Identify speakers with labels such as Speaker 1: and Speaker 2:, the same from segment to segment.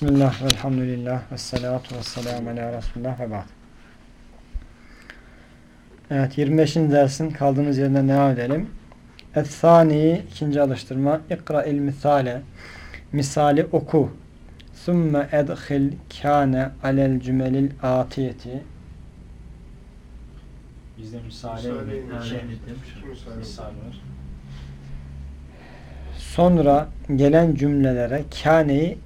Speaker 1: Bismillah, velhamdülillah, ve salatu ve selamu ala Resulullah ve ba'd. Evet, 25. dersin kaldığımız yerden devam edelim. Es-sani, ikinci alıştırma. İkra il misale. Misali oku. Sümme edhil kâne alel cümelil atiyeti.
Speaker 2: Bizde misale
Speaker 3: Misale-
Speaker 2: bir şey
Speaker 3: Misale-
Speaker 2: misal var.
Speaker 1: Sonra gelen cümlelere kâneyi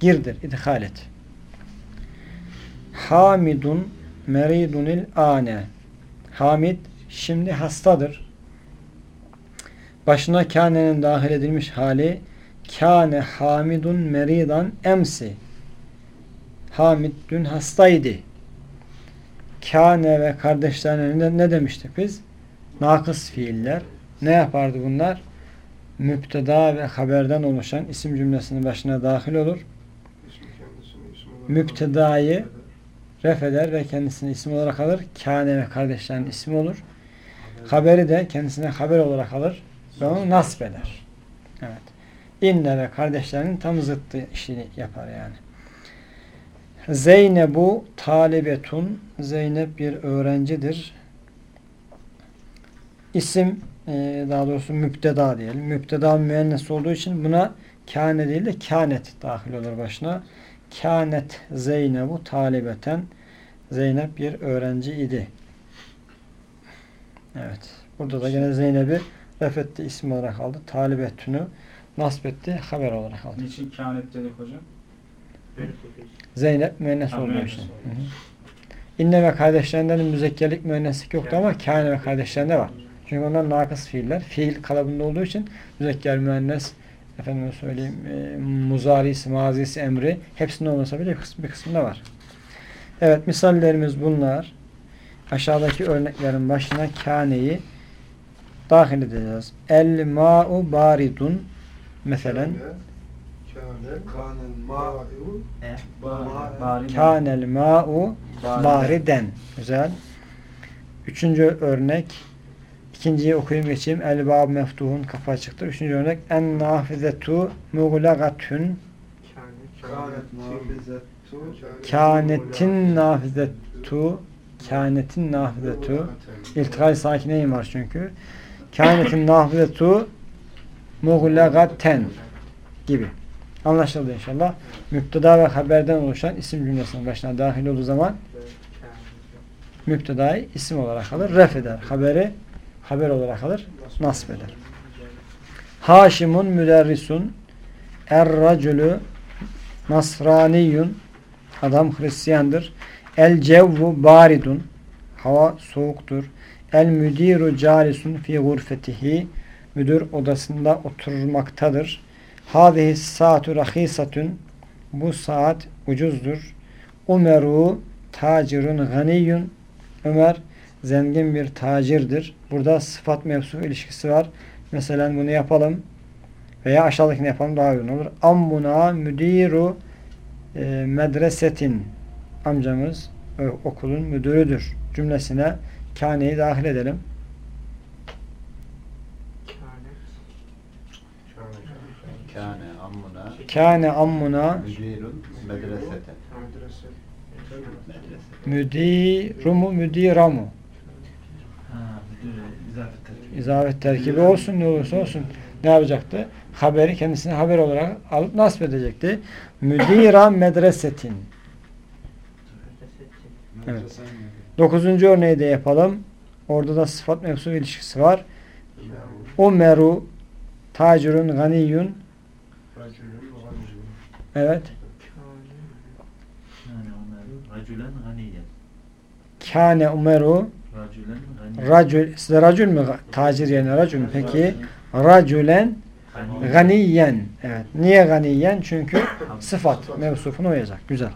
Speaker 1: girdir, idhal et. Hamidun meridunil ane. Hamid şimdi hastadır. Başına kânenin dahil edilmiş hali kâne hamidun meridan emsi. Hamid dün hastaydı. Kâne ve kardeşlerine ne, demiştik biz? Nakıs fiiller. Ne yapardı bunlar? Müpteda ve haberden oluşan isim cümlesinin başına dahil olur.
Speaker 3: İsmi kendisini isim olarak
Speaker 1: Müptedayı ref eder ve kendisini isim olarak alır. Kâne ve kardeşlerinin ismi olur. Haberi de kendisine haber olarak alır ve onu nasip eder. Evet. İnne ve kardeşlerinin tam zıttı işini yapar yani. Zeynebu talibetun Zeynep bir öğrencidir. İsim e, daha doğrusu müpteda diyelim. Müpteda müennes olduğu için buna kâne değil de kânet dahil olur başına. Kânet Zeynebu talibeten Zeynep bir öğrenci idi. Evet. Burada da gene Zeynep'i refetti isim olarak aldı. Talibetünü nasbetti haber olarak aldı.
Speaker 2: Niçin kânet dedik hocam?
Speaker 1: Zeynep müennes olduğu için. İnne ve kardeşlerinden müzekkerlik müenneslik yoktu ama kâne ve kardeşlerinde var. Çünkü onlar nakıs fiiller. Fiil kalıbında olduğu için müzekker müennes efendim söyleyeyim e, muzarisi, mazisi, emri hepsinde olmasa bile bir, kısmı, bir kısmında var. Evet misallerimiz bunlar. Aşağıdaki örneklerin başına kâneyi dahil edeceğiz. El ma'u baridun mesela kânel ma'u
Speaker 2: Bari.
Speaker 1: bariden. Güzel. Üçüncü örnek. İkinciyi okuyayım geçeyim. El bab meftuhun kapı açıktır. Üçüncü örnek. En nafizetu
Speaker 3: nafizettu,
Speaker 1: kânetin nafizetu kânetin nafizetu İltikal sakineyin var çünkü. Kânetin nafizetu muğlagaten gibi. Anlaşıldı inşallah. Müpteda ve haberden oluşan isim cümlesinin başına dahil olduğu zaman müptedayı isim olarak alır, ref eder. Haberi haber olarak alır, nasip eder. Haşimun müderrisun er-racülü nasraniyun adam Hristiyandır. El cevvu baridun hava soğuktur. El müdiru calisun fi gurfetihi müdür odasında oturmaktadır. Hadihi saatu rahisatun bu saat ucuzdur. Umeru tacirun ganiyun Ömer zengin bir tacirdir. Burada sıfat mevsu ilişkisi var. Mesela bunu yapalım veya aşağıdakini yapalım daha uygun olur. Ammuna müdiru e, medresetin amcamız e, okulun müdürüdür cümlesine kâneyi dahil edelim.
Speaker 4: Kâne ammuna
Speaker 1: Kâne ammuna
Speaker 4: müdirun medresete.
Speaker 3: Medrese.
Speaker 1: Müdirumu müdiramu
Speaker 2: izafet terkibi.
Speaker 1: Olsun ne olursa olsun ne yapacaktı? Haberi kendisine haber olarak alıp nasip edecekti. Müdira medresetin. Evet. Dokuzuncu örneği de yapalım. Orada da sıfat mevzu ilişkisi var. Umeru tacirun ganiyun evet. Kâne Umeru. Racül size racül mü tacir yerine racül mü? Peki racülen
Speaker 5: Ganiyen.
Speaker 1: Evet. Niye ganiyen? Çünkü sıfat mevsufuna uyacak. Güzel.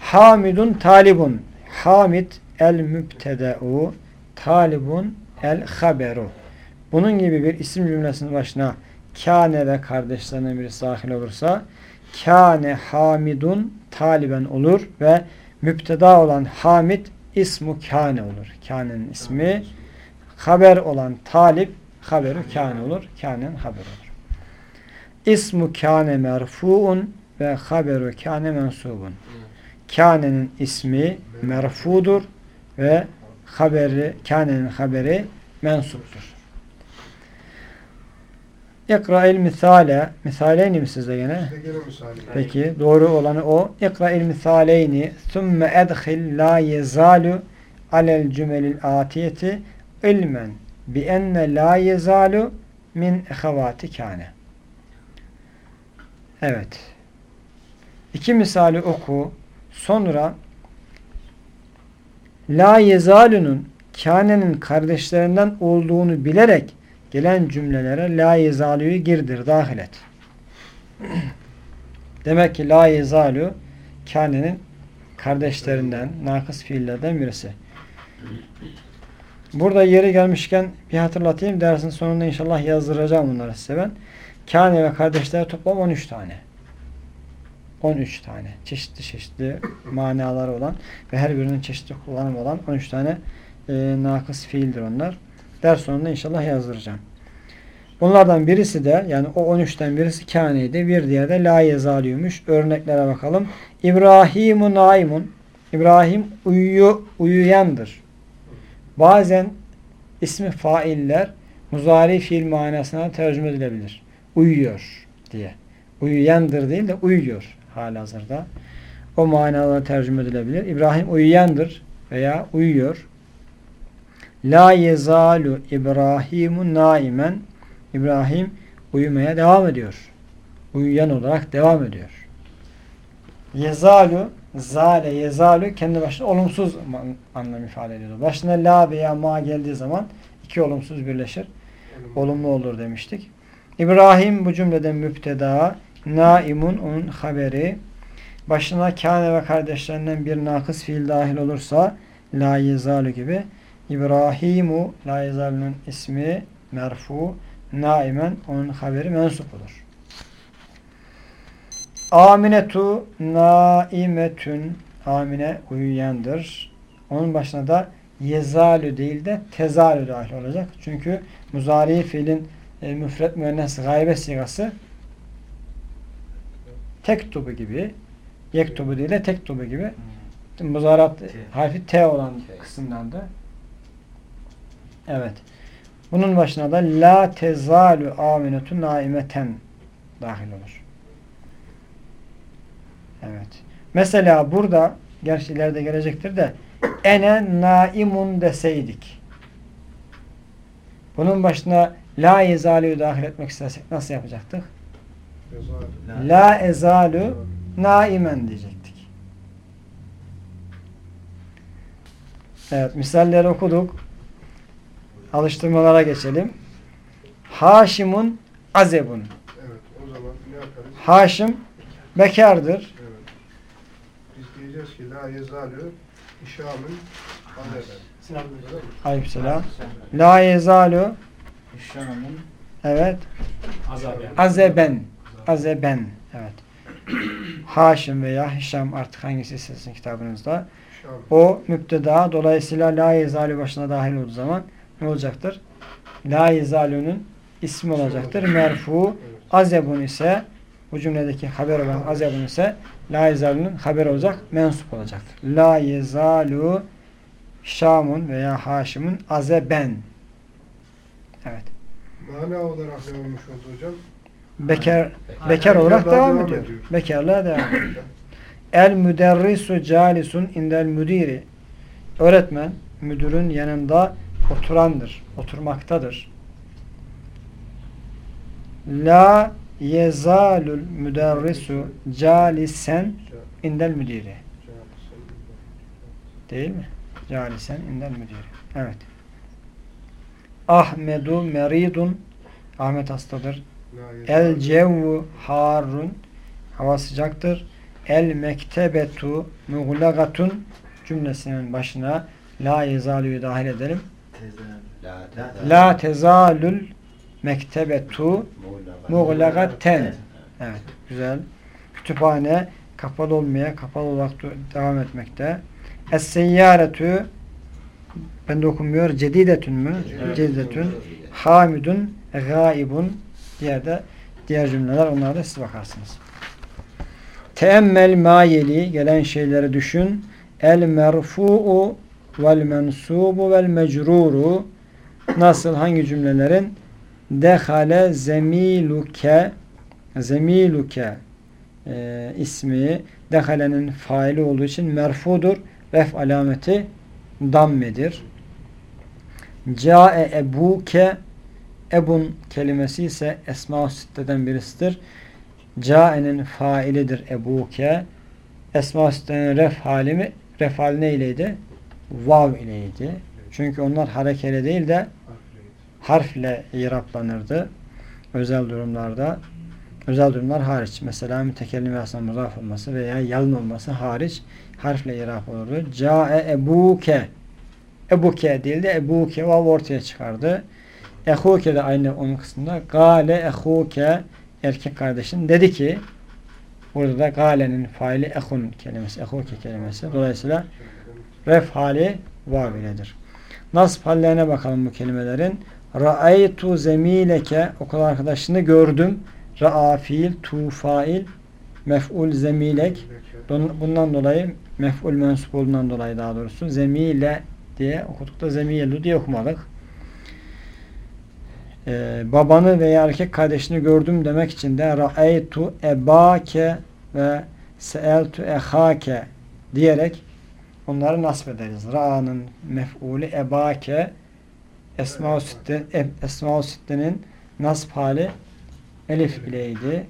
Speaker 1: Hamidun talibun. Hamid el mübtedeu talibun el haberu. Bunun gibi bir isim cümlesinin başına kâne ve kardeşlerine birisi dahil olursa kâne hamidun taliben olur ve müpteda olan hamid ismu kâne olur. Kâne'nin ismi haber olan talip haberu kâne olur. Kâne'nin haber olur. İsmu kâne merfuun ve haberu kâne mensubun. Kâne'nin ismi merfudur ve haberi, kâne'nin haberi mensuptur. İkra'il misale, misaleyni mi sizde gene? Peki doğru olanı o. İkra'il misaleyni thumme edhil la yezalu alel cümelil atiyeti ilmen bi enne la yezalu min ehavati kâne. Evet. İki misali oku. Sonra la yezalunun kânenin kardeşlerinden olduğunu bilerek gelen cümlelere la yezaluyu girdir, dahil et. Demek ki la yezalu kânenin kardeşlerinden, nakıs fiillerden birisi. Burada yeri gelmişken bir hatırlatayım. Dersin sonunda inşallah yazdıracağım bunları size ben. Kâne ve kardeşleri toplam 13 tane. 13 tane. Çeşitli çeşitli manaları olan ve her birinin çeşitli kullanımı olan 13 tane e, nakıs fiildir onlar. Ders sonunda inşallah yazdıracağım. Bunlardan birisi de yani o 13'ten birisi kâneydi. Bir diğer de la yezaliymiş. Örneklere bakalım. İbrahimu naimun. İbrahim uyuyor, uyuyandır. Bazen ismi failler muzari fiil manasına tercüme edilebilir. Uyuyor diye. Uyuyandır değil de uyuyor halihazırda. O manalara tercüme edilebilir. İbrahim uyuyandır veya uyuyor. La yezalu İbrahimu naimen İbrahim uyumaya devam ediyor. Uyuyan olarak devam ediyor. Yezalu zale yezalu kendi başına olumsuz anlam ifade ediyor. Başına la veya ma geldiği zaman iki olumsuz birleşir. Olumlu olur demiştik. İbrahim bu cümleden müpteda naimun onun haberi başına kâne ve kardeşlerinden bir nakıs fiil dahil olursa la yezalu gibi İbrahimu la ismi merfu naimen onun haberi mensup olur. Aminetu naimetün amine uyuyandır. Onun başına da yezalü değil de tezalü dahil olacak. Çünkü muzari fiilin e, müfret müennes gaybe sigası tektubu gibi yektubu değil de tektubu gibi muzarat harfi T olan kısımdandı. Evet. Bunun başına da la tezalu aminetun naimeten dahil olur. Evet. Mesela burada gerçi ileride gelecektir de ene naimun deseydik. Bunun başına la yezalu'yu dahil etmek istesek nasıl yapacaktık? La ezalu naimen diyecektik. Evet, misalleri okuduk. Alıştırmalara geçelim. Haşimun azebun.
Speaker 3: Evet o zaman ne yaparız?
Speaker 1: Haşim bekardır.
Speaker 3: Evet. Biz diyeceğiz ki la yezalu işamın adeden.
Speaker 1: Aleykümselam. La yezalu
Speaker 2: Şam'ın
Speaker 1: evet
Speaker 2: azabı.
Speaker 1: azeben. Azeben. Evet. Haşim veya Hişam artık hangisi sizin kitabınızda.
Speaker 3: İşamın.
Speaker 1: O müpteda dolayısıyla la yezalu başına dahil olduğu zaman ne olacaktır? La yezalu'nun ismi olacaktır. Merfu azebun ise bu cümledeki haber olan azebun ise la yezalu'nun haber olacak, mensup olacaktır. La yezalu Şamun veya Haşim'un azeben. Evet.
Speaker 3: Mana olarak ne olmuş oldu hocam?
Speaker 1: Bekar,
Speaker 4: Bekar
Speaker 1: bekar olarak devam
Speaker 3: devam
Speaker 1: ediyor.
Speaker 3: ediyor.
Speaker 1: Bekarlığa devam ediyor. El müderrisu calisun indel müdiri. Öğretmen müdürün yanında oturandır, oturmaktadır. La yezalul müderrisu calisen indel müdiri. Değil mi? Calisen indel müdiri. Evet. Ahmedu meridun Ahmet hastadır. El cevvu harun hava sıcaktır. El mektebetu muglagatun cümlesinin başına la yezaluyu dahil edelim.
Speaker 4: La
Speaker 1: tezalul mektebetu
Speaker 4: Muğlaga.
Speaker 1: muğlagaten. Evet, güzel. Kütüphane kapalı olmaya, kapalı olarak devam etmekte. Es-seyyaretü ben de okunmuyor. Cedidetün mü?
Speaker 4: Evet.
Speaker 1: Cedidetün. Hamidun, gaibun diğer de diğer cümleler onlara da siz bakarsınız. Teemmel ma yeli gelen şeyleri düşün. El merfu'u vel mensubu vel mecruru nasıl hangi cümlelerin dehale zemiluke zemiluke e, ismi dehalenin faili olduğu için merfudur. Ref alameti dammedir. Cae ebuke ebun kelimesi ise esma-ı sitteden birisidir. Cae'nin failidir ebuke. Esma-ı sittenin ref halimi ref hali neyleydi? Vav ileydi. Çünkü onlar harekeli değil de harfle iraplanırdı. Özel durumlarda özel durumlar hariç. Mesela mütekellim aslında muzaf olması veya yalın olması hariç harfle irap olurdu. Cae ebuke ebuke değil de ebuke vav ortaya çıkardı. Ehuke de aynı onun kısmında. Gale ehuke erkek kardeşin dedi ki burada da galenin faili ehun kelimesi, ehuke kelimesi. Dolayısıyla ref hali vav iledir. Nasb hallerine bakalım bu kelimelerin. Ra'aytu zemileke okul arkadaşını gördüm. Ra'a fiil, tu fail, mef'ul zemilek. Bundan dolayı mef'ul mensup olduğundan dolayı daha doğrusu zemile diye okuduk da zemiyelu diye okumadık. Ee, babanı veya erkek kardeşini gördüm demek için de ra'aytu ebake ve seeltu ehake diyerek onları nasip ederiz. Ra'nın mef'ulü ebake Esma-ı Sitte, Esma-ı Sitte'nin nasb hali elif ileydi.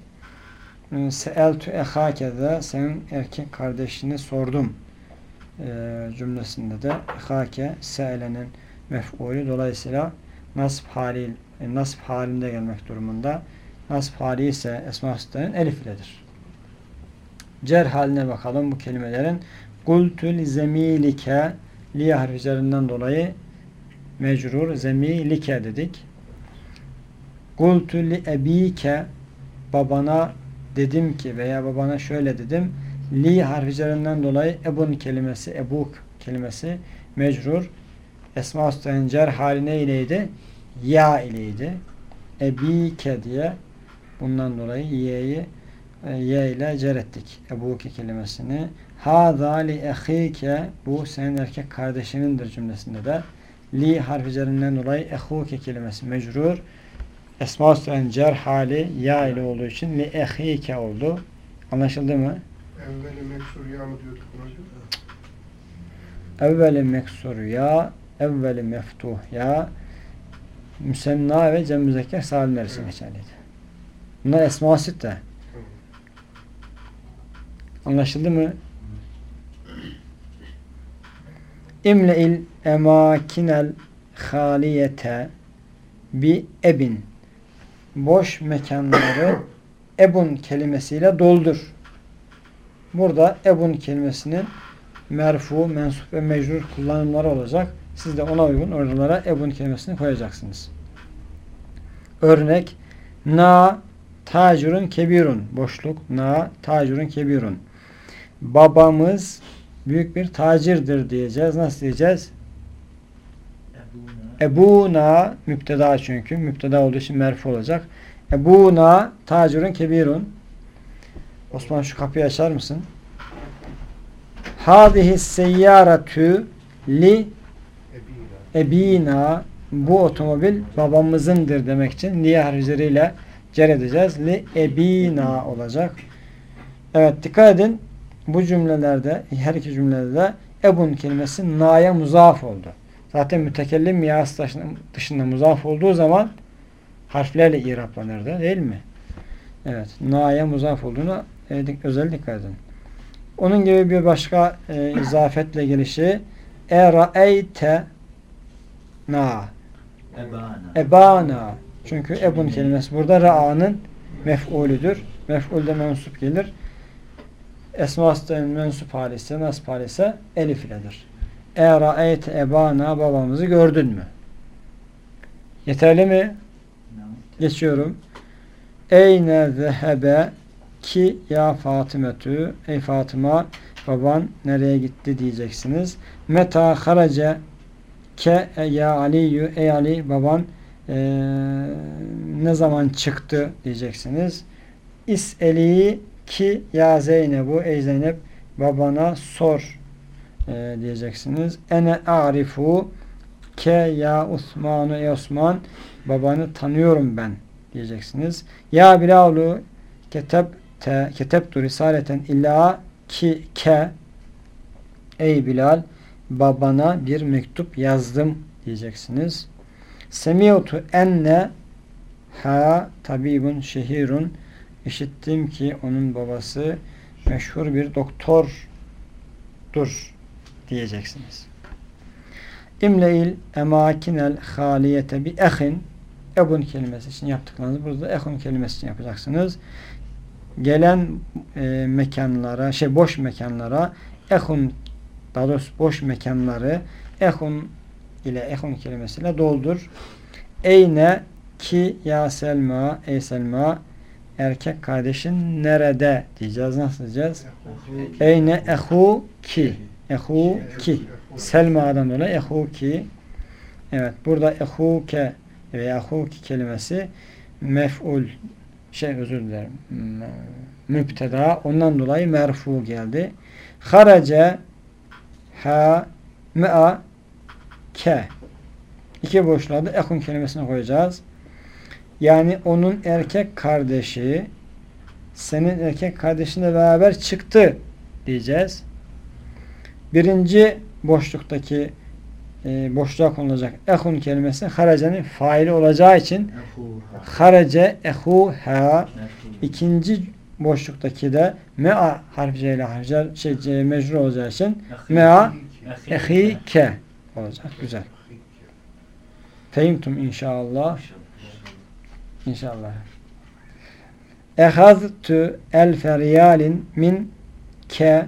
Speaker 1: Seeltu ehake de senin erkek kardeşini sordum e, cümlesinde de ehake seelenin mef'ulü dolayısıyla nasb hali e, nasb halinde gelmek durumunda. Nasb hali ise Esma-ı Sitte'nin elif iledir. Cer haline bakalım bu kelimelerin. Kultul zemilike li harfi üzerinden dolayı mecrur zemilike dedik. Kultu li ebike babana dedim ki veya babana şöyle dedim. Li harfi üzerinden dolayı ebun kelimesi, ebuk kelimesi mecrur. Esma Usta'nın cer hali neyleydi? Ya ileydi. Ebike diye bundan dolayı ye'yi e, ye ile cer ettik. Ebuke kelimesini. Hâzâ li ehîke bu senin erkek kardeşinindir cümlesinde de li harfi üzerinden dolayı ehuke kelimesi mecrur. Esma Usta'nın cer hali ya ile olduğu için li ehike oldu. Anlaşıldı mı?
Speaker 3: Evveli meksur ya mı diyorduk hocam?
Speaker 1: Evveli meksur ya, evveli meftuh ya, müsenna ve cem müzekker salimler için geçerliydi. Bunlar esma sitte. Anlaşıldı mı? İmle'il emakinel haliyete bi ebin boş mekanları ebun kelimesiyle doldur. Burada ebun kelimesinin merfu, mensup ve mecrur kullanımları olacak. Siz de ona uygun oralara ebun kelimesini koyacaksınız. Örnek na tacirun kebirun boşluk na tacirun kebirun babamız büyük bir tacirdir diyeceğiz. Nasıl diyeceğiz? Ebuna müpteda çünkü. Müpteda olduğu için merfu olacak. Ebuna tacirun kebirun. Osman şu kapıyı açar mısın? Hadihi seyyaratü li ebina bu otomobil babamızındır demek için liye harfleriyle cer edeceğiz. Li ebina olacak. Evet dikkat edin. Bu cümlelerde her iki cümlede de ebun kelimesi na'ya muzaf oldu. Zaten mütekellim yas dışında muzaf olduğu zaman harflerle iraplanırdı değil mi? Evet. Na'ya muzaf olduğunu e, özel dikkat edin. Onun gibi bir başka e, izafetle gelişi era'eyte na
Speaker 5: Ebana.
Speaker 1: ebana çünkü ebun kelimesi burada ra'anın mef'ulüdür. Mef'ul de mensup gelir. Esma mensup hali ise nasip hali ise elif iledir. Era'eyte ebana babamızı gördün mü? Yeterli mi? Geçiyorum. Eyne zehebe ki ya Fatimetü ey Fatıma baban nereye gitti diyeceksiniz. Meta harace ke ya Aliyyü ey Ali baban ee, ne zaman çıktı diyeceksiniz. İs'eli ki ya Zeynebu ey Zeynep babana sor e, diyeceksiniz. Ene arifu ke ya Osmanu ey Osman babanı tanıyorum ben diyeceksiniz. Ya Bilalu keteb te ketebtu risaleten illa ki ke ey Bilal babana bir mektup yazdım diyeceksiniz. Semiyotu enne ha tabibun şehirun işittim ki onun babası meşhur bir doktordur diyeceksiniz. İmleil emakinel haliyete bi ehin ebun kelimesi için yaptıklarınızı burada ehun kelimesi için yapacaksınız. Gelen e, mekanlara, şey boş mekanlara ehun daha doğrusu boş mekanları ehun ile ehun kelimesiyle doldur. Eyne ki ya Selma ey Selma erkek kardeşin nerede diyeceğiz. Nasıl diyeceğiz? Eyne ehu ki ehu ki Selma'dan dolayı ehu ki evet burada ehu ke veya ehu ki kelimesi mef'ul şey özür dilerim müpteda ondan dolayı merfu geldi. Harace ha mea ke iki boşluğa da ehun kelimesini koyacağız. Yani onun erkek kardeşi senin erkek kardeşinle beraber çıktı diyeceğiz. Birinci boşluktaki e, boşluğa konulacak ehun kelimesi haracenin faili olacağı için harace ehu ha ikinci boşluktaki de mea harfiyle harfiler şey mecrur olacağı için mea ehi ke olacak. Güzel. Fehimtum inşallah. İnşallah. Ehaztü el feriyalin min ke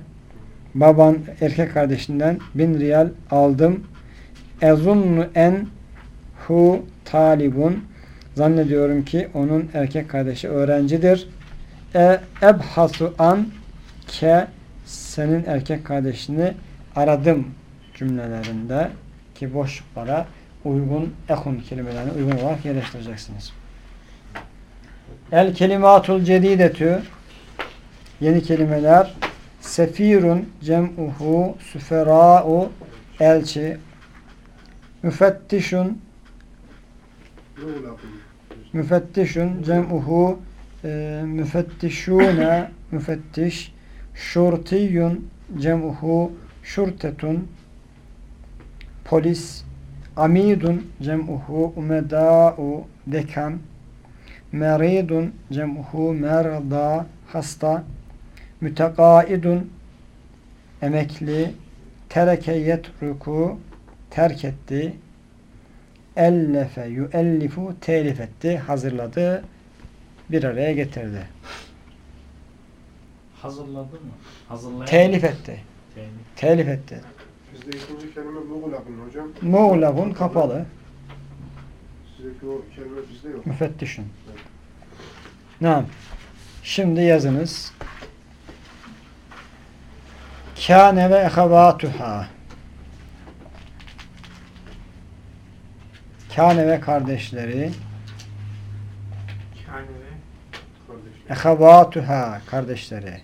Speaker 1: baban erkek kardeşinden bin riyal aldım. Ezunnu en hu talibun zannediyorum ki onun erkek kardeşi öğrencidir. E ebhasu an ke senin erkek kardeşini aradım cümlelerinde ki boşluklara uygun ehun kelimelerini uygun olarak yerleştireceksiniz. El kelimatul cedidetü. Yeni kelimeler. Sefirun cem'uhu süfera'u elçi. Müfettişun. Müfettişun cem'uhu e, müfettiş. Şurtiyun cem'uhu şurtetun. Polis. Amidun cem'uhu umeda'u dekan meridun cem'uhu merda hasta. Mütekaidun emekli. Tereke yetruku terk etti. Ellefe yuellifu telif etti. Hazırladı. Bir araya getirdi.
Speaker 2: Hazırladı mı? Hazırlayan
Speaker 1: telif etti.
Speaker 2: Telif.
Speaker 1: telif etti.
Speaker 3: Bizde ikinci kelime muğlakun hocam.
Speaker 1: muğlabun kapalı
Speaker 3: Sizdeki o kelime bizde yok.
Speaker 1: müfettişun Tamam. Şimdi yazınız. Kâne ve ehevâtuhâ Kâne ve kardeşleri
Speaker 3: Kâne ve kardeşler.
Speaker 1: ehevâtuhâ kardeşleri.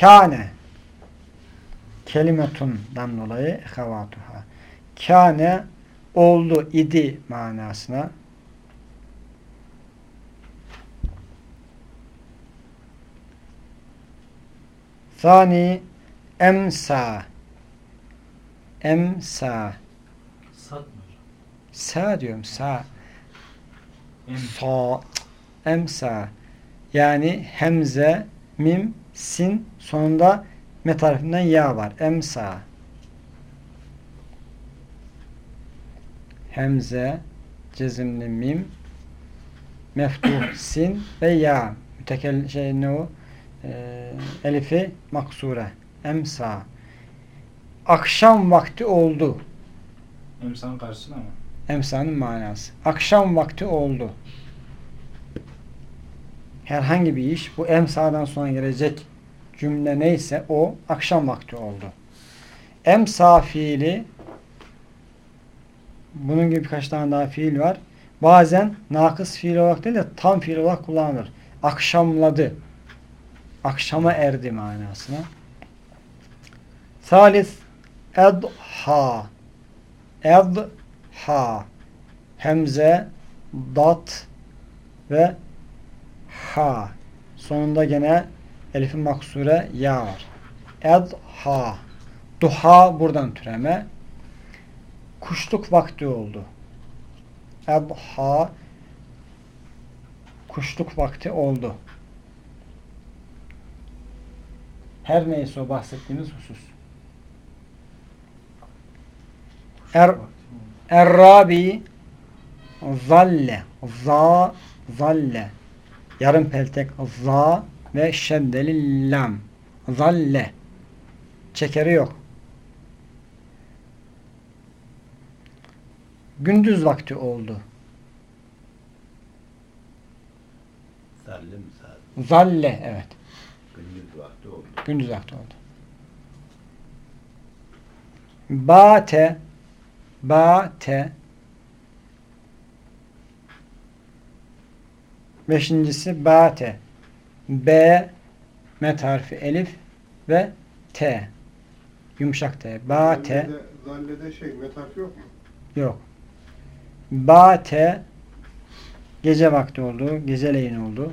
Speaker 1: Kâne kelimetundan dolayı ehevâtuhâ Kâne oldu idi manasına. Thani emsa. Emsa. Sa diyorum sa.
Speaker 2: Em.
Speaker 1: sa. Emsa. Yani hemze mim sin sonunda me tarafından ya var. Emsa hemze cezimli mim meftuh sin ve ya. Mütekel şey ne o? Ee, elifi maksure emsa. Akşam vakti oldu.
Speaker 2: Emsan karşısına mı?
Speaker 1: emsanın manası. Akşam vakti oldu. Herhangi bir iş bu emsadan sonra gelecek cümle neyse o akşam vakti oldu. Emsa fiili bunun gibi birkaç tane daha fiil var bazen nakıs fiil olarak değil de tam fiil olarak kullanılır. Akşamladı. Akşama erdi manasına. Salis edha edha hemze dat ve ha sonunda gene elifin maksure ya var. Edha duha buradan türeme kuşluk vakti oldu. Edha kuşluk vakti oldu. Her neyse o bahsettiğimiz husus. Er, Errabi zalle za zalle yarım peltek za ve şeddeli lam zalle çekeri yok. Gündüz vakti oldu.
Speaker 4: Sallim saat.
Speaker 1: Zalle evet.
Speaker 4: Gündüz vakti oldu.
Speaker 1: Gündüz vakti oldu. Bate Bate Beşincisi Bate B met harfi elif ve T yumuşak T. Bate
Speaker 3: Zallede, zallede şey met harfi yok mu?
Speaker 1: yok. Bate gece vakti oldu. Geceleyin oldu.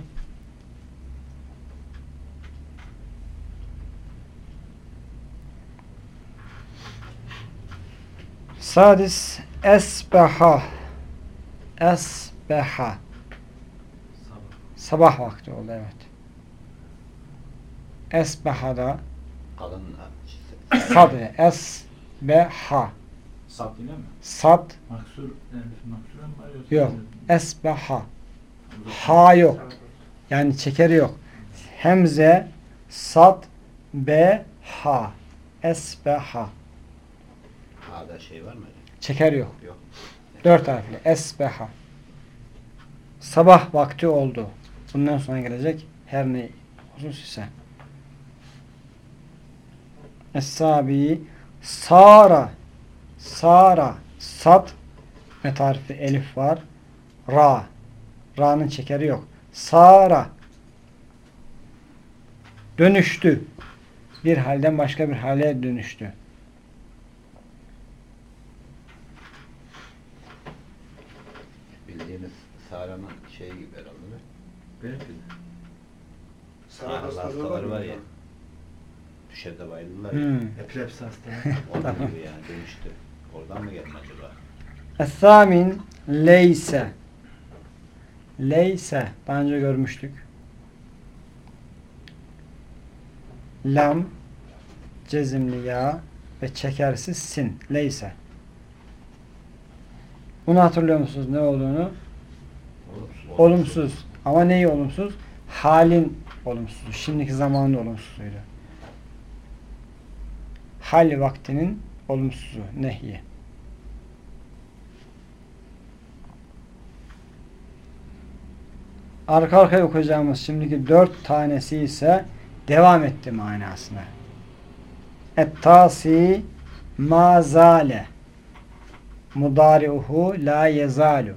Speaker 1: Sadis esbeha esbeha
Speaker 2: Sabah.
Speaker 1: vakti oldu evet. Esbeha'da
Speaker 4: Kalın
Speaker 1: sad esbeha
Speaker 2: Sat yine mi?
Speaker 1: sad
Speaker 5: Maksur, elif maksura mı var yoksa?
Speaker 1: yok esbeha ha yok yani çekeri yok. Hemze sad be ha esbeha
Speaker 4: A'da şey var mı?
Speaker 1: çeker yok.
Speaker 4: Yok.
Speaker 1: Dört harfli. Esbeha. Sabah vakti oldu. Bundan sonra gelecek her ne husus ise. Es-sabi Sara Sara Sat Met harfi elif var. Ra Ra'nın çekeri yok. Sara Dönüştü. Bir halden başka bir hale dönüştü.
Speaker 4: Bildiğimiz Sara'nın şeyi gibi herhalde mi?
Speaker 5: Belki de.
Speaker 3: Sara
Speaker 4: Ağrılı
Speaker 3: hastalığı
Speaker 4: hastaları var ya. Düşede bayıldılar ya.
Speaker 1: Hmm.
Speaker 5: Epilepsi hastalığı.
Speaker 4: Onun gibi yani dönüştü. Oradan mı geldi acaba?
Speaker 1: Es-samin leyse leyse daha önce görmüştük. Lam cezimli ya ve çekersiz sin leyse. Bunu hatırlıyor musunuz ne olduğunu?
Speaker 4: Olumsuz.
Speaker 1: Olumsuz. Ama neyi olumsuz? Halin olumsuzu. Şimdiki zamanın olumsuzuydu. Hal vaktinin olumsuzu. Nehyi. Arka arkaya okuyacağımız şimdiki dört tanesi ise devam etti manasına. Et-tasi mazale mudari'uhu la yezalu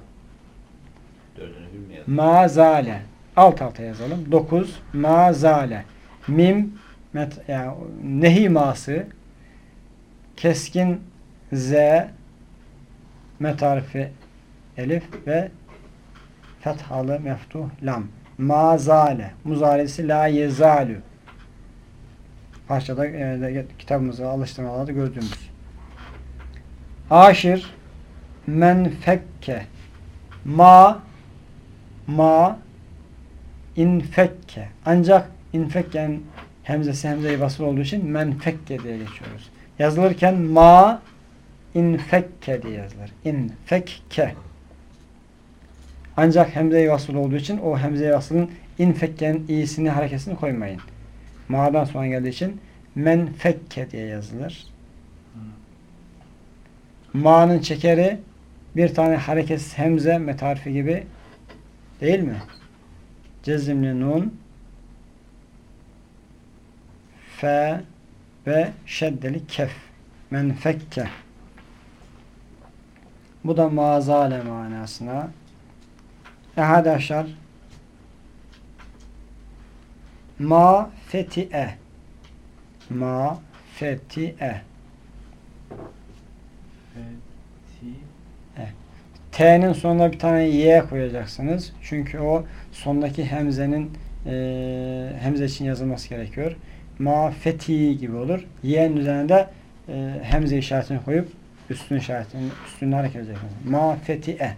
Speaker 1: mazale alt alta yazalım. 9 mazale mim met, yani nehi ması keskin z met harfi elif ve fethalı meftuh lam mazale muzaresi la yezalu parçada e, kitabımızda alıştırmalarda gördüğümüz aşir men fekke ma ma infekke. Ancak infekken hemzesi hemze-i vasıl olduğu için menfekke diye geçiyoruz. Yazılırken ma infekke diye yazılır. İnfekke. Ancak hemze-i vasıl olduğu için o hemze-i vasılın infekkenin iyisini harekesini koymayın. Ma'dan sonra geldiği için menfekke diye yazılır. Ma'nın çekeri bir tane hareketsiz hemze metarifi gibi değil mi? Cezimli nun fe ve şeddeli kef menfekke bu da mazale manasına Ehad aşar. Ma feti'e. Ma feti'e. T'nin sonuna bir tane Y koyacaksınız. Çünkü o sondaki hemzenin eee hemze için yazılması gerekiyor. Ma feti gibi olur. Y'nin üzerine de eee, hemze işaretini koyup üstün işaretini üstünü hareket edeceksiniz. Ma feti'e.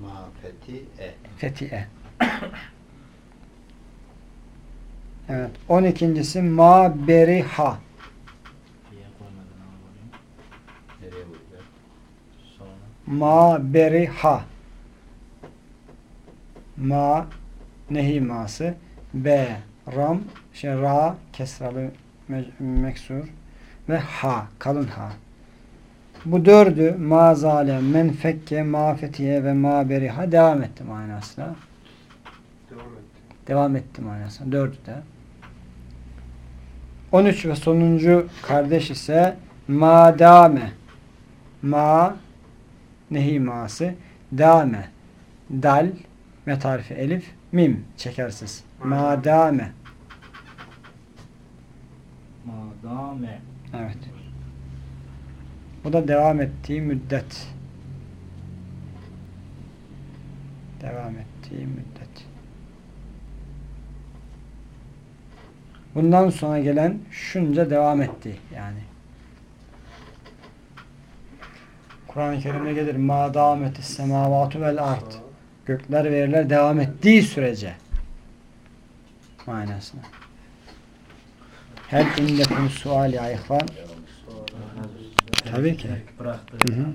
Speaker 4: Mafeti e.
Speaker 1: Feti'e. Evet. 12.si ma beriha. Ma beriha. Ma nehi ması. B ram şey ra kesralı me- meksur ve ha kalın ha. Bu dördü ma zale, men fekke, ma fetiye ve ma beriha devam etti manasına.
Speaker 3: Devam etti.
Speaker 1: Devam etti manasına. Dördü de. 13 ve sonuncu kardeş ise madame. Ma nehi ması. Dame. Dal ve tarifi elif. Mim çekersiz. Madame.
Speaker 2: Madame.
Speaker 1: Evet. Bu da devam ettiği müddet. Devam ettiği müddet. Bundan sonra gelen şunca devam etti yani. Kur'an-ı Kerim'de gelir ma dametis semavatu vel ard. Gökler ve yerler devam ettiği sürece manasına. Hel indekum suali ayıkvan. Tabii ki. Hı hı.